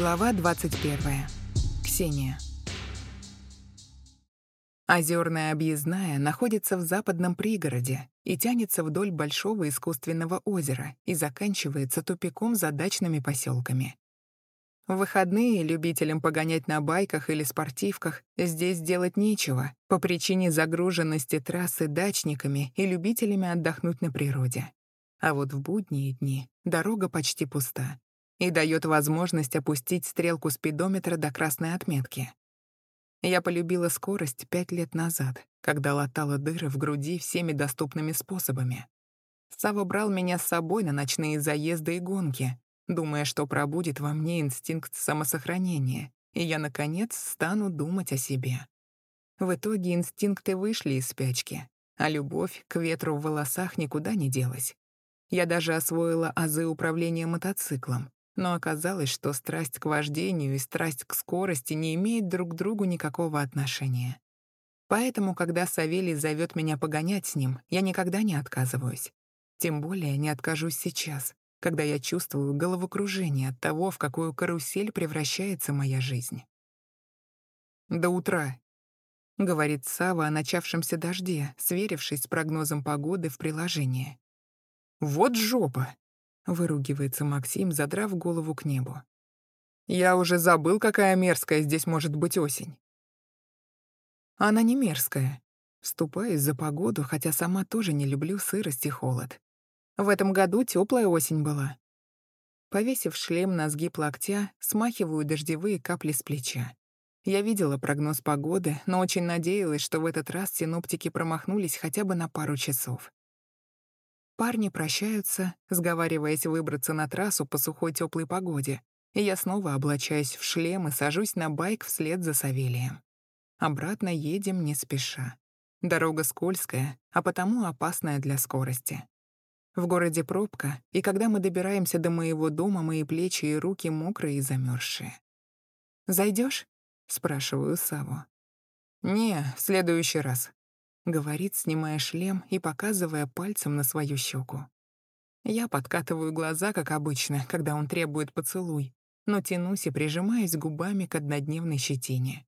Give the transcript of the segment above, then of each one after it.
Глава 21. Ксения. Озерная объездная находится в западном пригороде и тянется вдоль большого искусственного озера и заканчивается тупиком за дачными поселками. В выходные любителям погонять на байках или спортивках здесь делать нечего по причине загруженности трассы дачниками и любителями отдохнуть на природе. А вот в будние дни дорога почти пуста, и дает возможность опустить стрелку спидометра до красной отметки. Я полюбила скорость пять лет назад, когда латала дыры в груди всеми доступными способами. Сава брал меня с собой на ночные заезды и гонки, думая, что пробудит во мне инстинкт самосохранения, и я, наконец, стану думать о себе. В итоге инстинкты вышли из спячки, а любовь к ветру в волосах никуда не делась. Я даже освоила азы управления мотоциклом, но оказалось, что страсть к вождению и страсть к скорости не имеют друг к другу никакого отношения. Поэтому, когда Савелий зовет меня погонять с ним, я никогда не отказываюсь. Тем более не откажусь сейчас, когда я чувствую головокружение от того, в какую карусель превращается моя жизнь. «До утра», — говорит Сава о начавшемся дожде, сверившись с прогнозом погоды в приложении. «Вот жопа!» Выругивается Максим, задрав голову к небу. Я уже забыл, какая мерзкая здесь может быть осень. Она не мерзкая. Вступаюсь за погоду, хотя сама тоже не люблю сырость и холод. В этом году теплая осень была. Повесив шлем на сгиб локтя, смахиваю дождевые капли с плеча. Я видела прогноз погоды, но очень надеялась, что в этот раз синоптики промахнулись хотя бы на пару часов. Парни прощаются, сговариваясь выбраться на трассу по сухой теплой погоде, и я снова облачаюсь в шлем и сажусь на байк вслед за Савелием. Обратно едем не спеша. Дорога скользкая, а потому опасная для скорости. В городе пробка, и когда мы добираемся до моего дома, мои плечи и руки мокрые и замерзшие. Зайдешь? спрашиваю Саву. «Не, в следующий раз», — говорит, снимая шлем и показывая пальцем на свою щеку. Я подкатываю глаза, как обычно, когда он требует поцелуй, но тянусь и прижимаюсь губами к однодневной щетине.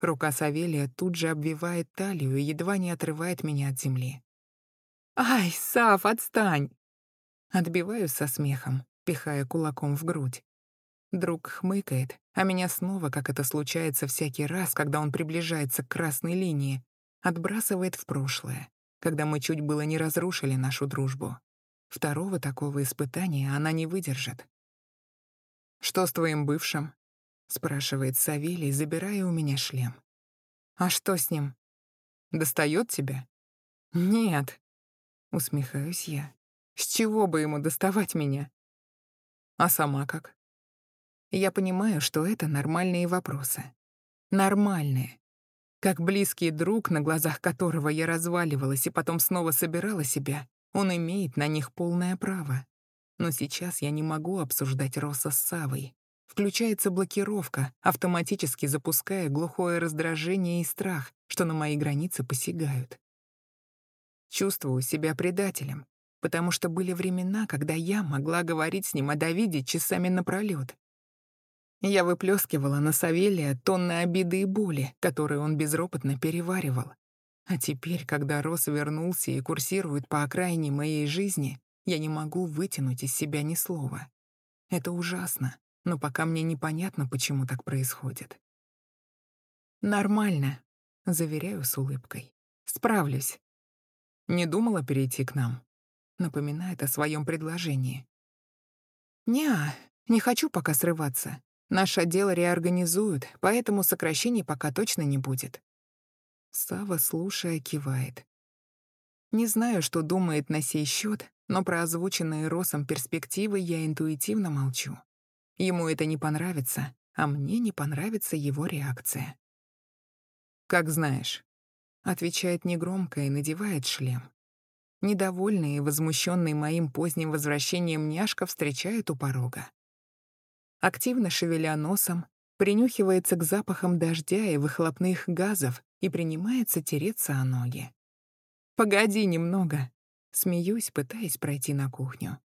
Рука Савелия тут же обвивает талию и едва не отрывает меня от земли. «Ай, Сав, отстань!» Отбиваюсь со смехом, пихая кулаком в грудь. Друг хмыкает, а меня снова, как это случается всякий раз, когда он приближается к красной линии, отбрасывает в прошлое, когда мы чуть было не разрушили нашу дружбу. Второго такого испытания она не выдержит. «Что с твоим бывшим?» — спрашивает Савелий, забирая у меня шлем. «А что с ним? Достает тебя?» «Нет», — усмехаюсь я. «С чего бы ему доставать меня?» «А сама как?» Я понимаю, что это нормальные вопросы. Нормальные, как близкий друг, на глазах которого я разваливалась и потом снова собирала себя, он имеет на них полное право. Но сейчас я не могу обсуждать Роса с Савой. Включается блокировка, автоматически запуская глухое раздражение и страх, что на мои границы посягают. Чувствую себя предателем, потому что были времена, когда я могла говорить с ним о Давиде часами напролёт, я выплескивала на Савелия тонны обиды и боли, которые он безропотно переваривал. А теперь, когда Рос вернулся и курсирует по окраине моей жизни, я не могу вытянуть из себя ни слова. Это ужасно, но пока мне непонятно, почему так происходит. «Нормально», — заверяю с улыбкой. «Справлюсь». «Не думала перейти к нам?» Напоминает о своем предложении. «Не, не хочу пока срываться. Наш отдел реорганизуют, поэтому сокращений пока точно не будет. Сава, слушая, кивает. Не знаю, что думает на сей счет, но про озвученные Росом перспективы я интуитивно молчу. Ему это не понравится, а мне не понравится его реакция. «Как знаешь», — отвечает негромко и надевает шлем. Недовольный и возмущенный моим поздним возвращением няшка встречает у порога активно шевеля носом, принюхивается к запахам дождя и выхлопных газов и принимается тереться о ноги. «Погоди немного», — смеюсь, пытаясь пройти на кухню.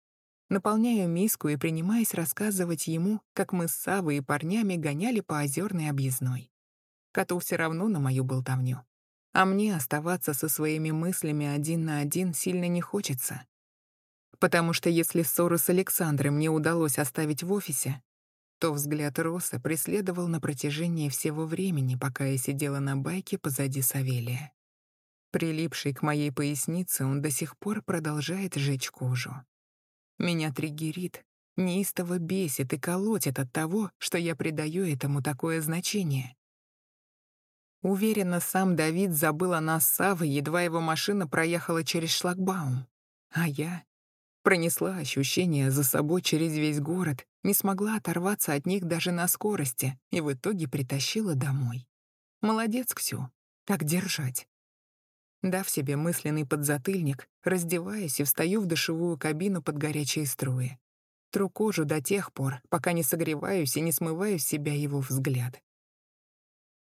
Наполняю миску и принимаюсь рассказывать ему, как мы с Савой и парнями гоняли по озерной объездной. Коту все равно на мою болтовню. А мне оставаться со своими мыслями один на один сильно не хочется. Потому что если ссору с Александром мне удалось оставить в офисе, то взгляд Роса преследовал на протяжении всего времени, пока я сидела на байке позади Савелия. Прилипший к моей пояснице, он до сих пор продолжает жечь кожу. Меня триггерит, неистово бесит и колотит от того, что я придаю этому такое значение. Уверенно, сам Давид забыл о нас с Савой, едва его машина проехала через шлагбаум. А я пронесла ощущения за собой через весь город, не смогла оторваться от них даже на скорости и в итоге притащила домой. Молодец, Ксю, так держать. Дав себе мысленный подзатыльник, раздеваюсь и встаю в душевую кабину под горячие струи. Тру кожу до тех пор, пока не согреваюсь и не смываю с себя его взгляд.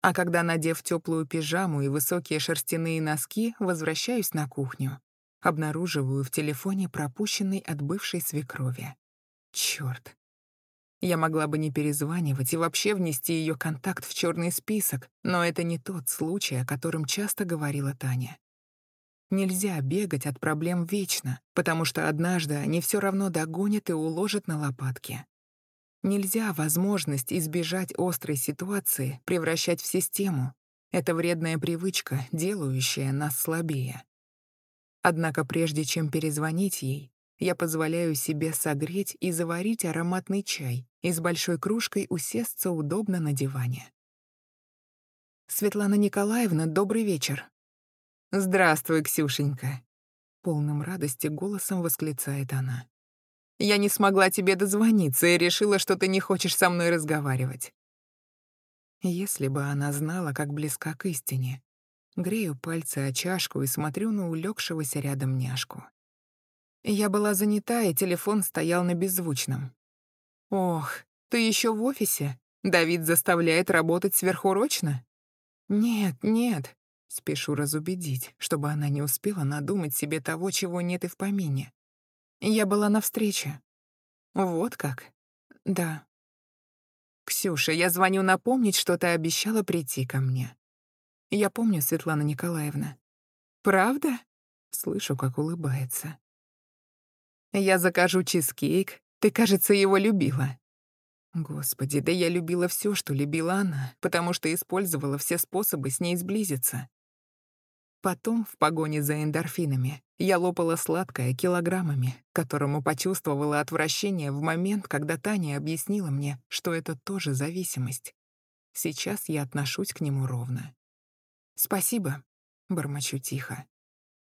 А когда, надев теплую пижаму и высокие шерстяные носки, возвращаюсь на кухню, обнаруживаю в телефоне пропущенный от бывшей свекрови. Чёрт. Я могла бы не перезванивать и вообще внести ее контакт в черный список, но это не тот случай, о котором часто говорила Таня. Нельзя бегать от проблем вечно, потому что однажды они все равно догонят и уложат на лопатки. Нельзя возможность избежать острой ситуации превращать в систему. Это вредная привычка, делающая нас слабее. Однако прежде чем перезвонить ей, я позволяю себе согреть и заварить ароматный чай и с большой кружкой усесться удобно на диване. «Светлана Николаевна, добрый вечер», «Здравствуй, Ксюшенька!» Полным радости голосом восклицает она. «Я не смогла тебе дозвониться и решила, что ты не хочешь со мной разговаривать». Если бы она знала, как близка к истине. Грею пальцы о чашку и смотрю на улегшегося рядом няшку. Я была занята, и телефон стоял на беззвучном. «Ох, ты еще в офисе? Давид заставляет работать сверхурочно?» «Нет, нет, Спешу разубедить, чтобы она не успела надумать себе того, чего нет и в помине. Я была на встрече. Вот как? Да. Ксюша, я звоню напомнить, что ты обещала прийти ко мне. Я помню, Светлана Николаевна. Правда? Слышу, как улыбается. Я закажу чизкейк. Ты, кажется, его любила. Господи, да я любила все, что любила она, потому что использовала все способы с ней сблизиться. Потом, в погоне за эндорфинами, я лопала сладкое килограммами, которому почувствовала отвращение в момент, когда Таня объяснила мне, что это тоже зависимость. Сейчас я отношусь к нему ровно. «Спасибо», — бормочу тихо.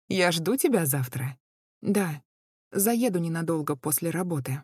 «Я жду тебя завтра?» «Да, заеду ненадолго после работы».